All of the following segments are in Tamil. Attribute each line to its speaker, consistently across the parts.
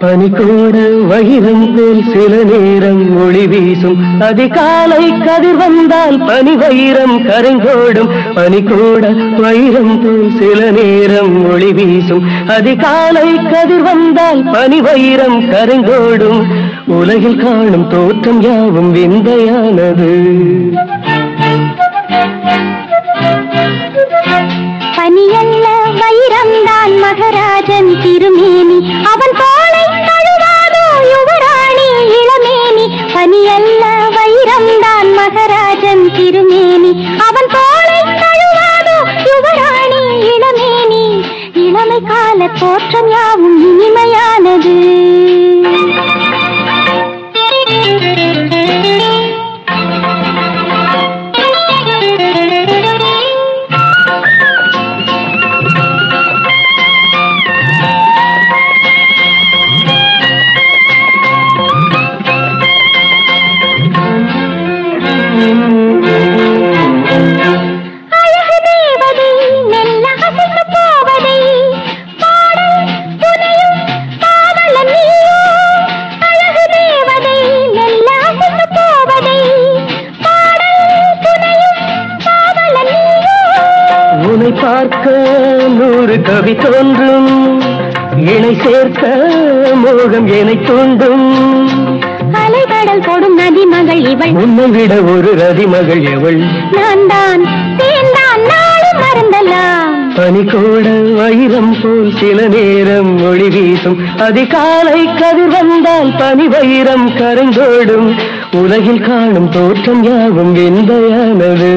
Speaker 1: பனிக்கூட வைரம் போல் சில நேரம் ஒளி வீசும். அதிகாலை கதிர் வந்தால் பனி வைரம் கரைந்தோடும். பனிக்கூட வைரம் போல் சில நேரம் ஒளி வீசும். அதிகாலை கதிர் வந்தால் பனி வைரம் கரைந்தோடும். உலகில் காணும் தோற்றம் யாவும் விந்தையானது.
Speaker 2: பனியல்ல வைரம்தான் மகராஜன் திருமேனி. இளமை தோற்றம் யாவும் இனிமையானது.
Speaker 1: பார்க்க நூறு கவி தோன்றும். இணை சேர்க்க மோகம் எனை தூண்டும்.
Speaker 2: அலைகடல் கொடும் நதி மகள் இவள்.
Speaker 1: உன்னை விட ஒரு ரதி மகள் எவள்?
Speaker 2: நான் தான் மறந்தலாம்
Speaker 1: பனிக்கூட வைரம் போல் சில நேரம் ஒளி வீசும். அதிகாலை கதிர் வந்தால் பனி வைரம் கரைந்தோடும். உலகில் காணும் தோற்றம் யாவும் விந்தையானது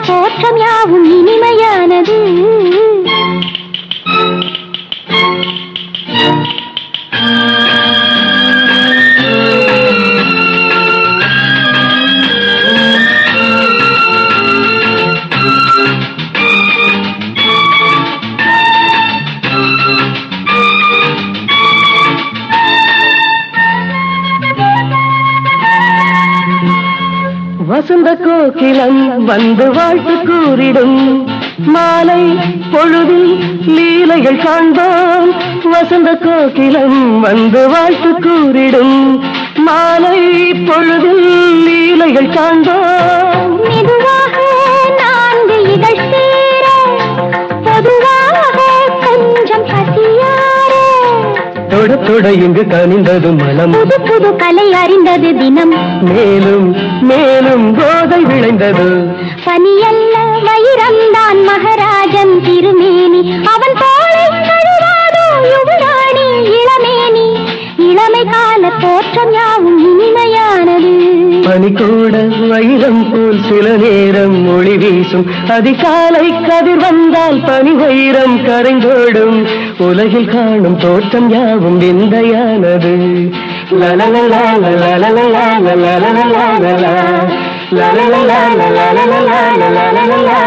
Speaker 2: தோற்றம் யாவும் இனிமையானது.
Speaker 1: கோகிலம் வந்து வாழ்த்து கூறிடும். மாலை பொழுதில் லீலைகள் காண்போம் வசந்த கோகிலம் வந்து வாழ்த்து கூறிடும். மாலை பொழுதில் லீலைகள் காண்போம் தொட தொட இங்கு கனிந்தது மனம்.
Speaker 2: புது புது கலை அறிந்தது தினம்.
Speaker 1: மேலும் மேலும் போதை விளைந்தது.
Speaker 2: பனியல்ல வைரம்தான் மகராஜன் திருமேனி. அவன் தோளை யுவராணி இளமேனி. இளமை கால தோற்றம் யாவும் இனிமையானது.
Speaker 1: வைரம் போல் சில நேரம் மொழி வீசும் அதிகாலை கதிர் வந்தால் பனி வைரம் கரைந்தோடும் உலகில் காணும் தோட்டம் யாவும் விந்தையானது லலலலா, லலலலா, லலலலா, லலலா. லலலலா, லலலலா,